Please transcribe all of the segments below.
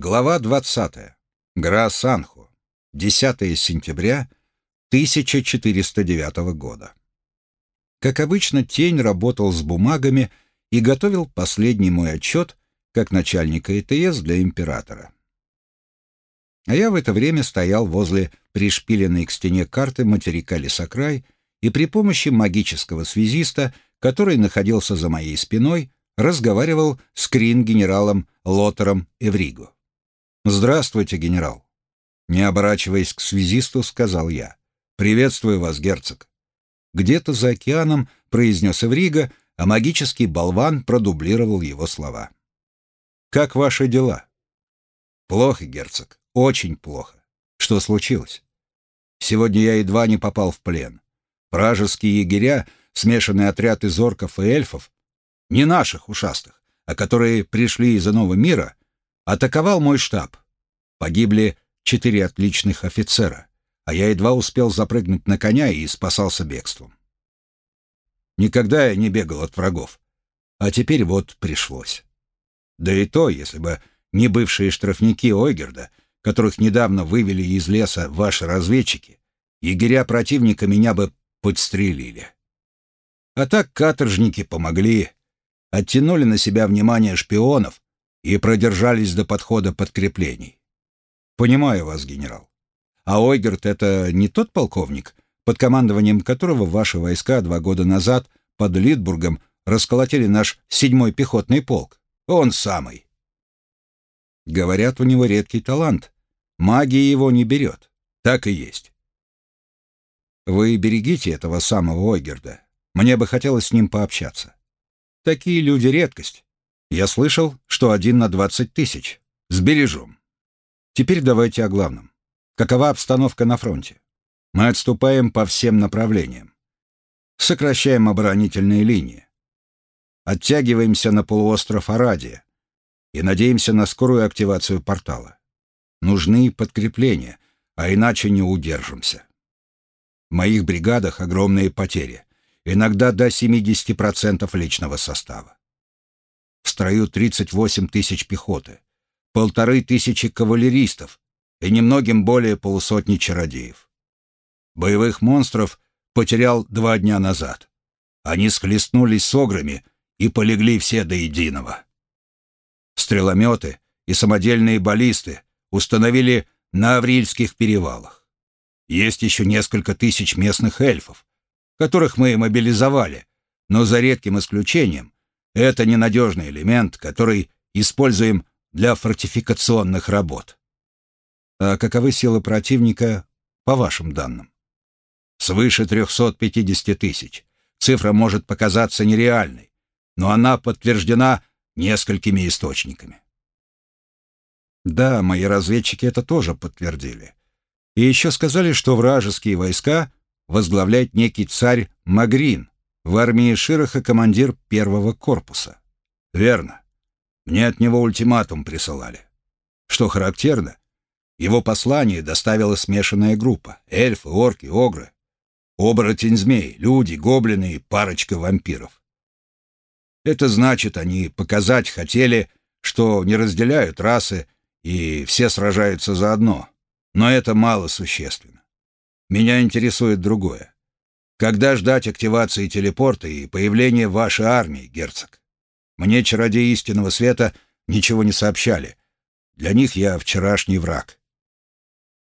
Глава 20. Гра Санху. 10 сентября 1409 года. Как обычно, Тень работал с бумагами и готовил последний мой отчет как начальника ИТС для императора. А я в это время стоял возле пришпиленной к стене карты материка Лесокрай и при помощи магического связиста, который находился за моей спиной, разговаривал с крин-генералом Лотером Эвриго. «Здравствуйте, генерал!» Не оборачиваясь к связисту, сказал я. «Приветствую вас, герцог!» Где-то за океаном произнес Эврига, а магический болван продублировал его слова. «Как ваши дела?» «Плохо, герцог, очень плохо. Что случилось?» «Сегодня я едва не попал в плен. Вражеские егеря, смешанный отряд из орков и эльфов, не наших ушастых, а которые пришли из иного мира, Атаковал мой штаб. Погибли четыре отличных офицера, а я едва успел запрыгнуть на коня и спасался бегством. Никогда я не бегал от врагов, а теперь вот пришлось. Да и то, если бы не бывшие штрафники Ойгерда, которых недавно вывели из леса ваши разведчики, егеря противника меня бы подстрелили. А так каторжники помогли, оттянули на себя внимание шпионов и продержались до подхода подкреплений. Понимаю вас, генерал. А Ойгерт — это не тот полковник, под командованием которого ваши войска два года назад под Литбургом расколотили наш седьмой пехотный полк. Он самый. Говорят, у него редкий талант. Магия его не берет. Так и есть. Вы берегите этого самого Ойгерда. Мне бы хотелось с ним пообщаться. Такие люди — редкость. Я слышал, что один на двадцать тысяч. Сбережем. Теперь давайте о главном. Какова обстановка на фронте? Мы отступаем по всем направлениям. Сокращаем оборонительные линии. Оттягиваемся на полуостров Арадия и надеемся на скорую активацию портала. Нужны подкрепления, а иначе не удержимся. В моих бригадах огромные потери, иногда до 70% личного состава в строю 38 тысяч пехоты, полторы тысячи кавалеристов и немногим более полусотни чародеев. Боевых монстров потерял два дня назад. Они схлестнулись с ограми и полегли все до единого. Стрелометы и самодельные баллисты установили на Аврильских перевалах. Есть еще несколько тысяч местных эльфов, которых мы мобилизовали, но за редким исключением это ненадежный элемент, который используем для фортификационных работ. А каковы силы противника, по вашим данным? Свыше 350 тысяч. Цифра может показаться нереальной, но она подтверждена несколькими источниками. Да, мои разведчики это тоже подтвердили. И еще сказали, что вражеские войска возглавляет некий царь Магрин, в армии Широха командир первого корпуса. Верно. Мне от него ультиматум присылали. Что характерно, его послание доставила смешанная группа. Эльфы, орки, огры. Оборотень-змей, люди, гоблины и парочка вампиров. Это значит, они показать хотели, что не разделяют расы и все сражаются заодно. Но это мало существенно. Меня интересует другое. Когда ждать активации телепорта и появления вашей армии, герцог? Мне чародеи истинного света ничего не сообщали. Для них я вчерашний враг.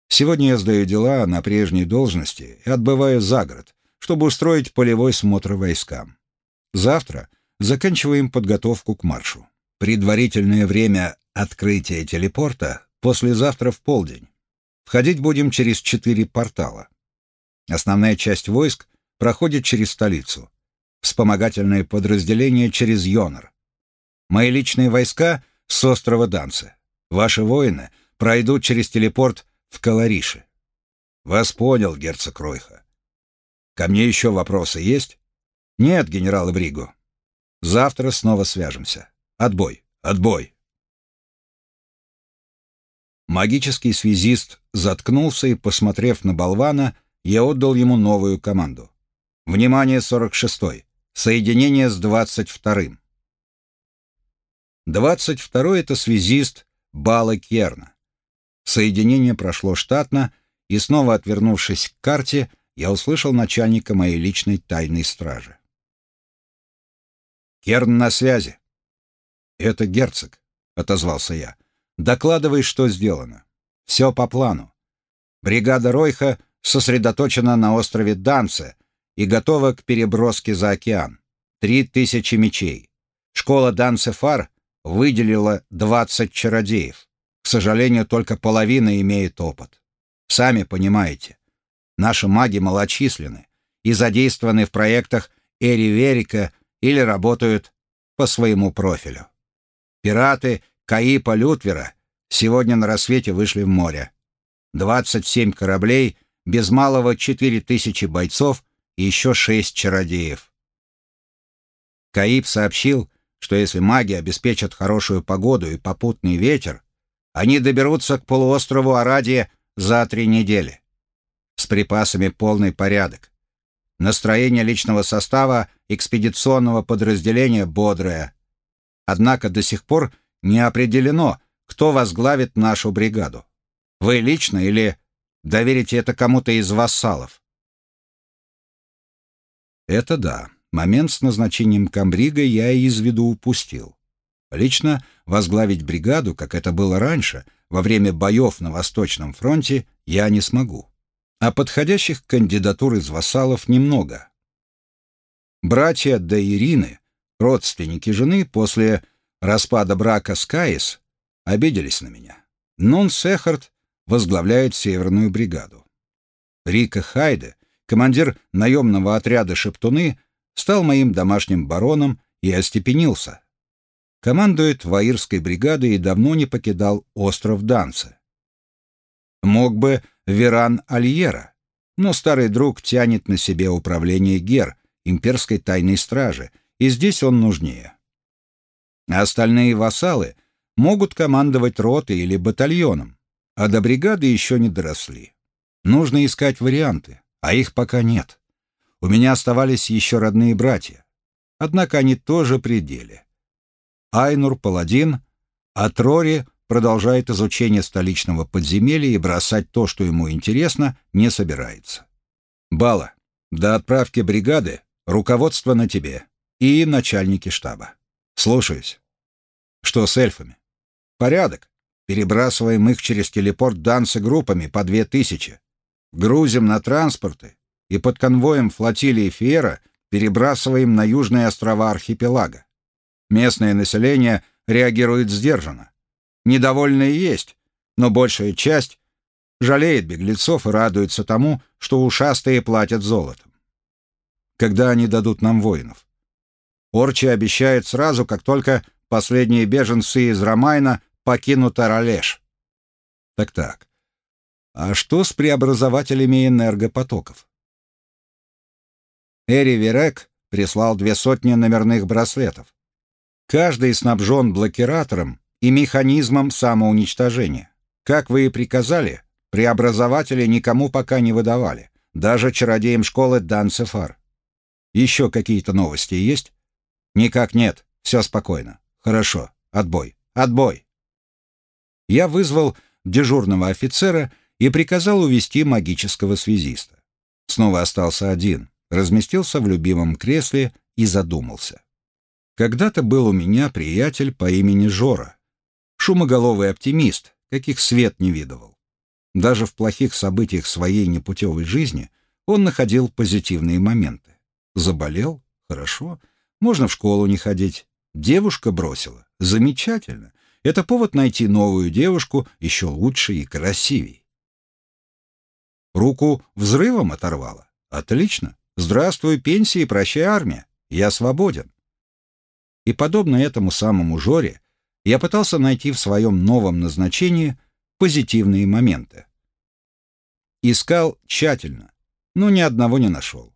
Сегодня я сдаю дела на прежней должности и отбываю за город, чтобы устроить полевой смотр войскам. Завтра заканчиваем подготовку к маршу. Предварительное время открытия телепорта послезавтра в полдень. Входить будем через четыре портала. Основная часть войск проходит через столицу. Вспомогательное подразделение через Йонар. Мои личные войска с острова Данце. Ваши воины пройдут через телепорт в Калариши. Вас понял, герцог Ройха. Ко мне еще вопросы есть? Нет, генерал Эвриго. Завтра снова свяжемся. Отбой, отбой. Магический связист заткнулся и, посмотрев на болвана, я отдал ему новую команду. Внимание, 46-й. Соединение с 22-м. 22-й — это связист Бала Керна. Соединение прошло штатно, и снова отвернувшись к карте, я услышал начальника моей личной тайной стражи. «Керн на связи». «Это герцог», — отозвался я. «Докладывай, что сделано. Все по плану. Бригада Ройха сосредоточена на острове Данце и готова к переброске за океан. Три тысячи мечей. Школа Данце-Фар выделила 20 чародеев. К сожалению, только половина имеет опыт. Сами понимаете, наши маги малочисленны и задействованы в проектах Эри Верика или работают по своему профилю. Пираты Каипа Лютвера сегодня на рассвете вышли в море. 27 кораблей, без малого 4000 бойцов еще 6 чародеев. Каип сообщил, что если маги обеспечат хорошую погоду и попутный ветер, они доберутся к полуострову Арадия за три недели. С припасами полный порядок. Настроение личного состава экспедиционного подразделения бодрое. Однако до сих пор не определено, кто возглавит нашу бригаду. Вы лично или доверите это кому-то из вассалов? Это да. Момент с назначением комбрига я из виду упустил. Лично возглавить бригаду, как это было раньше, во время боев на Восточном фронте, я не смогу. А подходящих кандидатур из вассалов немного. Братья до Ирины, родственники жены, после распада брака с Каис, обиделись на меня. Нон Сехард возглавляет Северную бригаду. Рика Хайде, командир наемного отряда «Шептуны», стал моим домашним бароном и остепенился, командует Ваирской бригадой и давно не покидал остров Данце. Мог бы Веран Альера, но старый друг тянет на себе управление Гер, имперской тайной стражи, и здесь он нужнее. Остальные вассалы могут командовать ротой или батальоном, а до бригады еще не доросли. Нужно искать варианты, а их пока нет. У меня оставались еще родные братья. Однако они тоже при деле. Айнур — паладин, а Трори продолжает изучение столичного подземелья и бросать то, что ему интересно, не собирается. Бала, до отправки бригады руководство на тебе и начальники штаба. Слушаюсь. Что с эльфами? Порядок. Перебрасываем их через телепорт Данса группами по две тысячи. Грузим на транспорты и под конвоем флотилии Фиера перебрасываем на южные острова архипелага. Местное население реагирует сдержанно. Недовольные есть, но большая часть жалеет беглецов и радуется тому, что ушастые платят золотом. Когда они дадут нам воинов? Орчи обещает сразу, как только последние беженцы из Ромайна покинут Аралеш. Так-так. А что с преобразователями энергопотоков? Эри Верек прислал две сотни номерных браслетов. Каждый снабжен блокиратором и механизмом самоуничтожения. Как вы и приказали, преобразователи никому пока не выдавали, даже чародеям школы Данцефар. Еще какие-то новости есть? Никак нет, все спокойно. Хорошо, отбой, отбой. Я вызвал дежурного офицера и приказал увести магического связиста. Снова остался один, разместился в любимом кресле и задумался. Когда-то был у меня приятель по имени Жора. Шумоголовый оптимист, каких свет не видывал. Даже в плохих событиях своей непутевой жизни он находил позитивные моменты. Заболел? Хорошо. Можно в школу не ходить. Девушка бросила? Замечательно. Это повод найти новую девушку еще лучше и красивей. Руку взрывом оторвала? Отлично. Здравствуй, пенсия и прощай, армия. Я свободен. И подобно этому самому Жоре, я пытался найти в своем новом назначении позитивные моменты. Искал тщательно, но ни одного не нашел.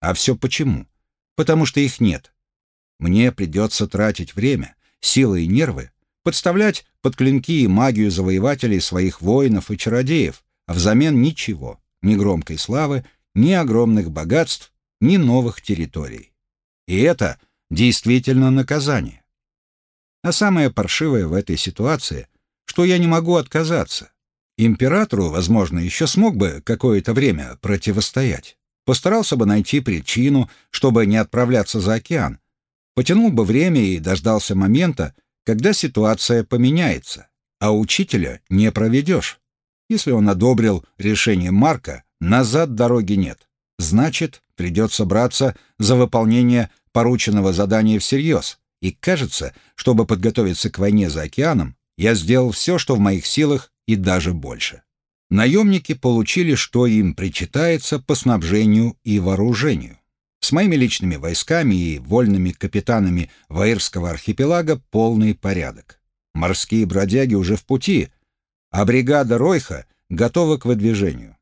А все почему? Потому что их нет. Мне придется тратить время, силы и нервы, подставлять под клинки и магию завоевателей своих воинов и чародеев, а взамен ничего, ни громкой славы, ни огромных богатств, ни новых территорий. И это действительно наказание. А самое паршивое в этой ситуации, что я не могу отказаться. Императору, возможно, еще смог бы какое-то время противостоять. Постарался бы найти причину, чтобы не отправляться за океан. Потянул бы время и дождался момента, когда ситуация поменяется, а учителя не проведешь. Если он одобрил решение Марка, назад дороги нет. Значит, придется браться за выполнение порученного задания всерьез. И кажется, чтобы подготовиться к войне за океаном, я сделал все, что в моих силах, и даже больше. Наемники получили, что им причитается по снабжению и вооружению. С моими личными войсками и вольными капитанами Ваирского архипелага полный порядок. Морские бродяги уже в пути, а бригада Ройха готова к выдвижению.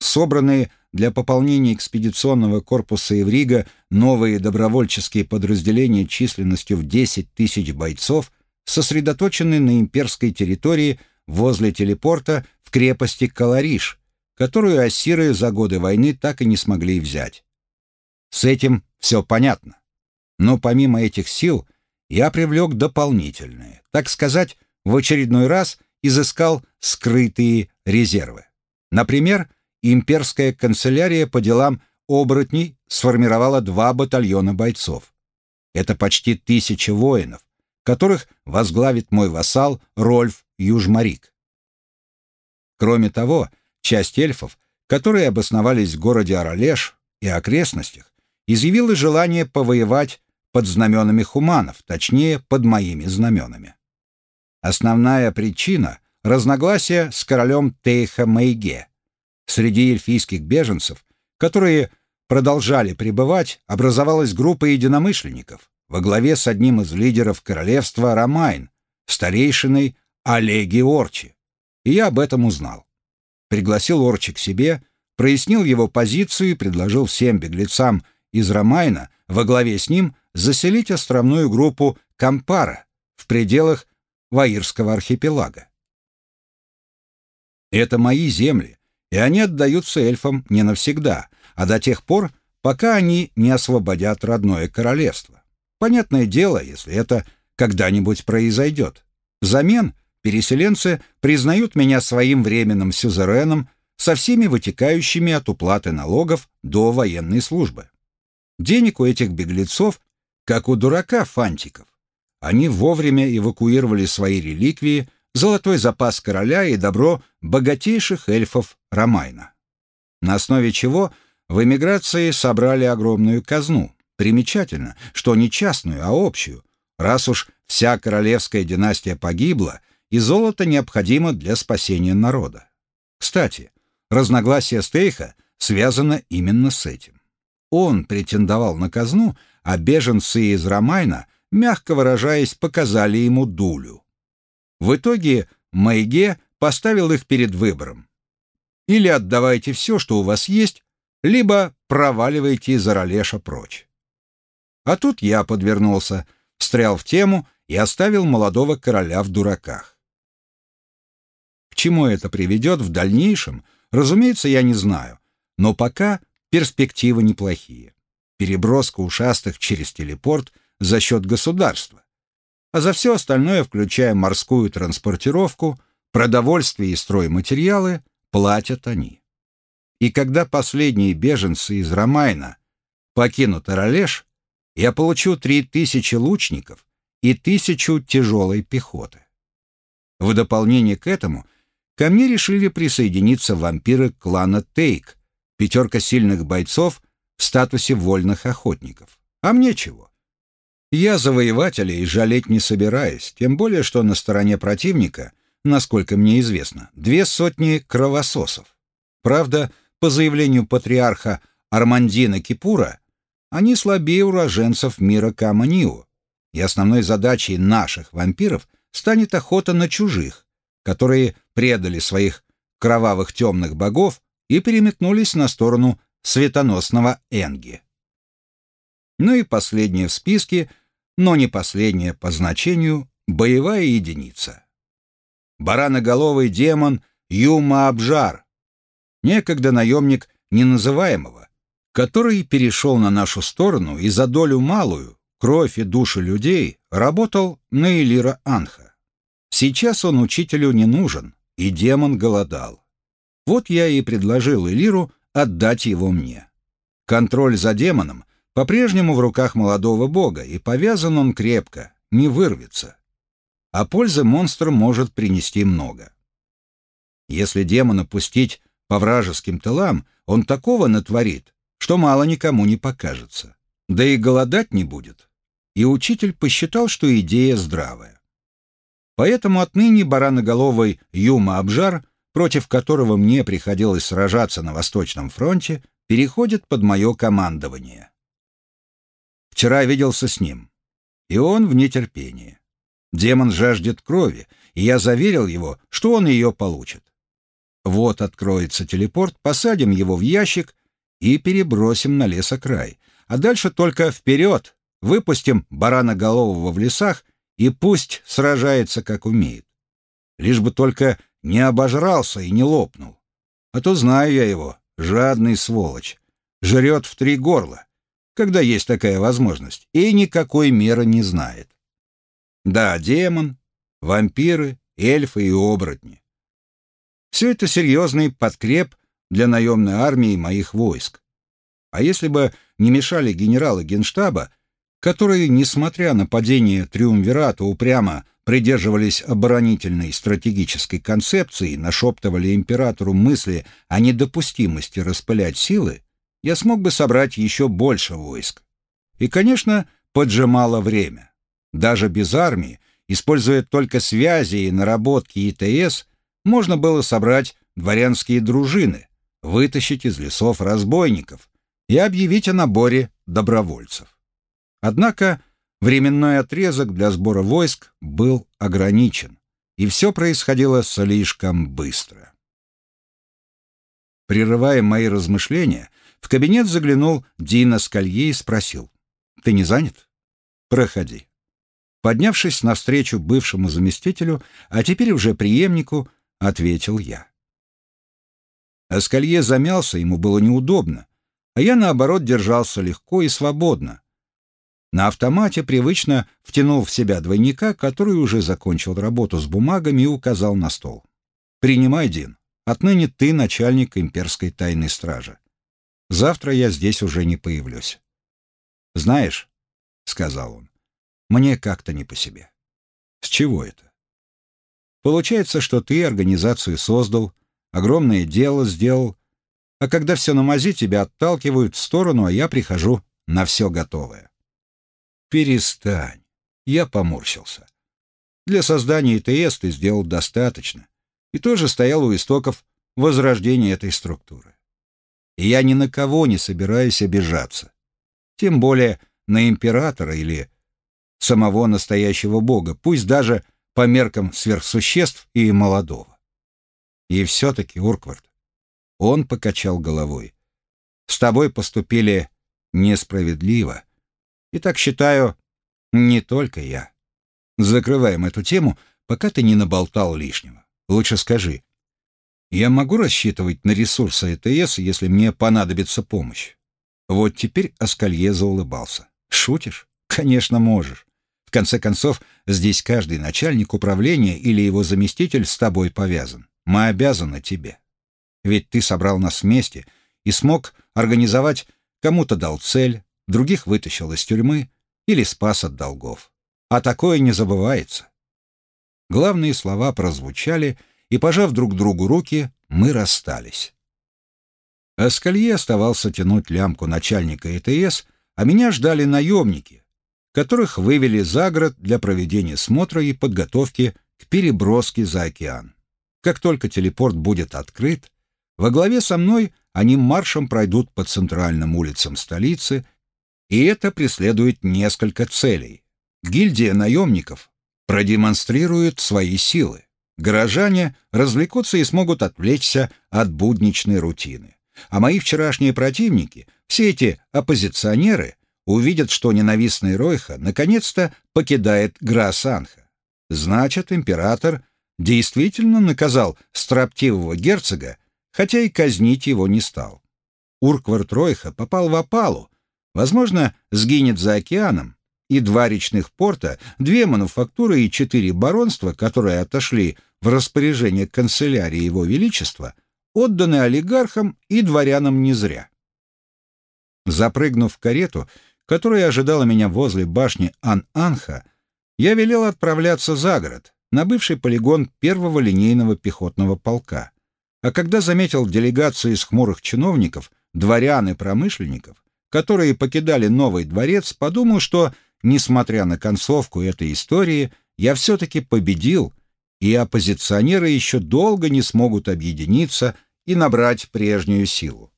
Собранные для пополнения экспедиционного корпуса Эврига новые добровольческие подразделения численностью в 10 тысяч бойцов сосредоточены на имперской территории возле телепорта в крепости Калариш, которую ассиры за годы войны так и не смогли взять. С этим все понятно. Но помимо этих сил я привлек дополнительные, так сказать, в очередной раз изыскал скрытые резервы. Например, имперская канцелярия по делам оборотней сформировала два батальона бойцов. Это почти тысяча воинов, которых возглавит мой вассал Рольф Южмарик. Кроме того, часть эльфов, которые обосновались в городе Аралеш и окрестностях, изъявила желание повоевать под знаменами хуманов, точнее, под моими знаменами. Основная причина — разногласия с королем Тейха Мейге. Среди эльфийских беженцев, которые продолжали прибывать, образовалась группа единомышленников во главе с одним из лидеров королевства Ромайн, старейшиной Олеги Орчи. И я об этом узнал. Пригласил Орчи к себе, прояснил его позицию и предложил всем беглецам из Ромайна во главе с ним заселить островную группу Кампара в пределах Ваирского архипелага. Это мои земли, и они отдаются эльфам не навсегда, а до тех пор, пока они не освободят родное королевство. Понятное дело, если это когда-нибудь произойдет. Взамен переселенцы признают меня своим временным сюзереном со всеми вытекающими от уплаты налогов до военной службы. Денег у этих беглецов, как у дурака фантиков. Они вовремя эвакуировали свои реликвии, золотой запас короля и добро богатейших эльфов Ромайна. На основе чего в эмиграции собрали огромную казну. Примечательно, что не частную, а общую, раз уж вся королевская династия погибла, и золото необходимо для спасения народа. Кстати, разногласие Стейха связано именно с этим. Он претендовал на казну, а беженцы из Ромайна, мягко выражаясь, показали ему дулю. В итоге Майге поставил их перед выбором. Или отдавайте все, что у вас есть, либо проваливайте из Аралеша прочь. А тут я подвернулся, встрял в тему и оставил молодого короля в дураках. К чему это приведет в дальнейшем, разумеется, я не знаю, но пока перспективы неплохие. Переброска ушастых через телепорт за счет государства. А за все остальное, включая морскую транспортировку, продовольствие и стройматериалы, платят они. И когда последние беженцы из Ромайна покинут Аралеш, я получу три тысячи лучников и тысячу тяжелой пехоты. В дополнение к этому ко мне решили присоединиться вампиры клана Тейк, пятерка сильных бойцов в статусе вольных охотников. А мне чего? Я завоевателей жалеть не собираюсь, тем более, что на стороне противника, насколько мне известно, две сотни кровососов. Правда, по заявлению патриарха Армандина Кипура, они слабее уроженцев мира Каманио, и основной задачей наших вампиров станет охота на чужих, которые предали своих кровавых темных богов и переметнулись на сторону светоносного Энги. Ну и последнее в списке, но не последнее по значению, боевая единица. Бараноголовый демон Юма Абжар, некогда наемник неназываемого, который перешел на нашу сторону и за долю малую, кровь и души людей, работал на Элира Анха. Сейчас он учителю не нужен, и демон голодал. Вот я и предложил Элиру отдать его мне. Контроль за демоном по-прежнему в руках молодого бога, и повязан он крепко, не вырвется. А пользы монстр может принести много. Если демона пустить по вражеским тылам, он такого натворит, что мало никому не покажется. Да и голодать не будет. И учитель посчитал, что идея здравая. Поэтому отныне бараноголовый Юма Абжар, против которого мне приходилось сражаться на Восточном фронте, переходит под мое командование. Вчера виделся с ним, и он в нетерпении. Демон жаждет крови, и я заверил его, что он ее получит. Вот откроется телепорт, посадим его в ящик и перебросим на лесокрай. А дальше только вперед, выпустим барана-голового в лесах, и пусть сражается, как умеет. Лишь бы только не обожрался и не лопнул. А то знаю я его, жадный сволочь. Жрет в три горла, когда есть такая возможность, и никакой меры не знает. Да, демон, вампиры, эльфы и оборотни. Все это серьезный подкреп для наемной армии моих войск. А если бы не мешали генералы генштаба, которые, несмотря на падение Триумвирата, упрямо придерживались оборонительной стратегической концепции, нашептывали императору мысли о недопустимости распылять силы, я смог бы собрать еще больше войск. И, конечно, поджимало время. Даже без армии, используя только связи и наработки ИТС, можно было собрать дворянские дружины, вытащить из лесов разбойников и объявить о наборе добровольцев. Однако временной отрезок для сбора войск был ограничен, и все происходило слишком быстро. Прерывая мои размышления, в кабинет заглянул Дина Скалье и спросил, «Ты не занят? Проходи». Поднявшись навстречу бывшему заместителю, а теперь уже преемнику, ответил я. Аскалье замялся, ему было неудобно, а я, наоборот, держался легко и свободно. На автомате привычно втянул в себя двойника, который уже закончил работу с бумагами и указал на стол. «Принимай, Дин. Отныне ты начальник имперской тайной стражи. Завтра я здесь уже не появлюсь». «Знаешь», — сказал он, — «мне как-то не по себе». «С чего это?» «Получается, что ты организацию создал, огромное дело сделал, а когда все на мази, тебя отталкивают в сторону, а я прихожу на все готовое. Перестань. Я поморщился. Для создания ИТС ты сделал достаточно. И тоже стоял у истоков возрождения этой структуры. И я ни на кого не собираюсь обижаться. Тем более на императора или самого настоящего бога, пусть даже по меркам сверхсуществ и молодого. И все-таки, Урквард, он покачал головой. С тобой поступили несправедливо. И так считаю, не только я. Закрываем эту тему, пока ты не наболтал лишнего. Лучше скажи, я могу рассчитывать на ресурсы ЭТС, если мне понадобится помощь? Вот теперь Аскалье заулыбался. Шутишь? Конечно, можешь. В конце концов, здесь каждый начальник управления или его заместитель с тобой повязан. Мы обязаны тебе. Ведь ты собрал нас вместе и смог организовать, кому-то дал цель, других вытащил из тюрьмы или спас от долгов. А такое не забывается. Главные слова прозвучали, и, пожав друг другу руки, мы расстались. Аскалье оставался тянуть лямку начальника ЭТС, а меня ждали наемники, которых вывели за город для проведения смотра и подготовки к переброске за океан. Как только телепорт будет открыт, во главе со мной они маршем пройдут по центральным улицам столицы, и это преследует несколько целей. Гильдия наемников продемонстрирует свои силы. Горожане развлекутся и смогут отвлечься от будничной рутины. А мои вчерашние противники, все эти оппозиционеры, увидят, что ненавистный Ройха наконец-то покидает Грасанха. Значит, император действительно наказал строптивого герцога хотя и казнить его не стал. Урквар Тройха попал в опалу, возможно, сгинет за океаном, и два речных порта, две мануфактуры и четыре баронства, которые отошли в распоряжение канцелярии Его Величества, отданы олигархам и дворянам не зря. Запрыгнув в карету, которая ожидала меня возле башни Ан-Анха, я велел отправляться за город, на бывший полигон первого линейного пехотного полка. А когда заметил делегацию из хмурых чиновников, дворян и промышленников, которые покидали новый дворец, подумал, что, несмотря на концовку этой истории, я все-таки победил, и оппозиционеры еще долго не смогут объединиться и набрать прежнюю силу.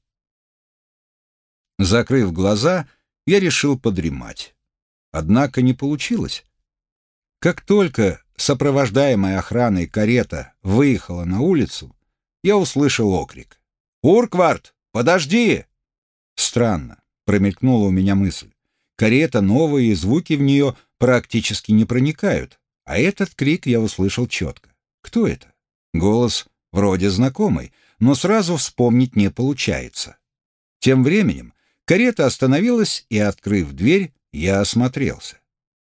Закрыв глаза, я решил подремать. Однако не получилось. Как только сопровождаемая охраной карета выехала на улицу, я услышал окрик. «Урквард, подожди!» Странно, промелькнула у меня мысль. Карета новая, и звуки в нее практически не проникают, а этот крик я услышал четко. Кто это? Голос вроде знакомый, но сразу вспомнить не получается. Тем временем карета остановилась, и, открыв дверь, я осмотрелся.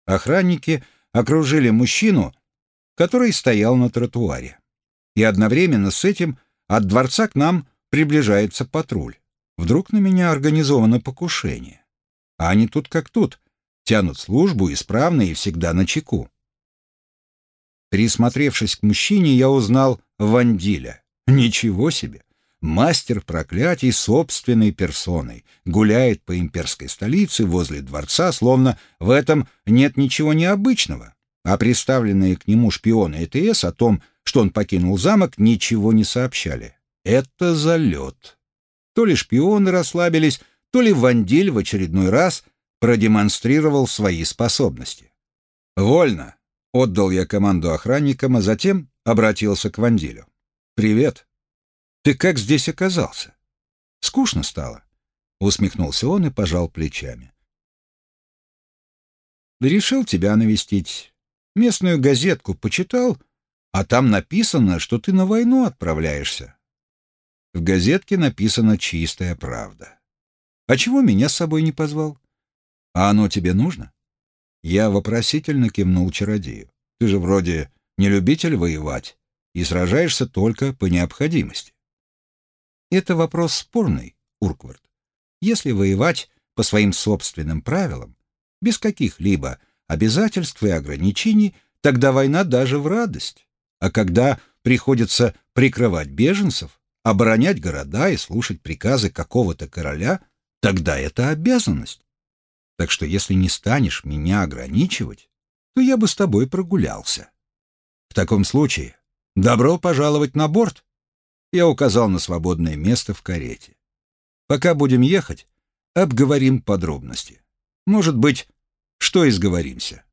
Охранники окружили мужчину, который стоял на тротуаре. И одновременно с этим от дворца к нам приближается патруль. Вдруг на меня организовано покушение. А они тут как тут, тянут службу исправно и всегда на чеку. Присмотревшись к мужчине, я узнал Вандиля. Ничего себе! Мастер проклятий собственной персоной гуляет по имперской столице возле дворца, словно в этом нет ничего необычного. А представленные к нему шпионы ЭТС о том, что он покинул замок, ничего не сообщали. Это залет. То ли шпионы расслабились, то ли Вандиль в очередной раз продемонстрировал свои способности. «Вольно!» — отдал я команду охранникам, а затем обратился к Вандилю. «Привет!» Ты как здесь оказался? Скучно стало. Усмехнулся он и пожал плечами. Решил тебя навестить. Местную газетку почитал, а там написано, что ты на войну отправляешься. В газетке написана чистая правда. А чего меня с собой не позвал? А оно тебе нужно? Я вопросительно кивнул чародею. Ты же вроде не любитель воевать и сражаешься только по необходимости. Это вопрос спорный, Урквард. Если воевать по своим собственным правилам, без каких-либо обязательств и ограничений, тогда война даже в радость. А когда приходится прикрывать беженцев, оборонять города и слушать приказы какого-то короля, тогда это обязанность. Так что если не станешь меня ограничивать, то я бы с тобой прогулялся. В таком случае добро пожаловать на борт. Я указал на свободное место в карете. Пока будем ехать, обговорим подробности. Может быть, что изговоримся.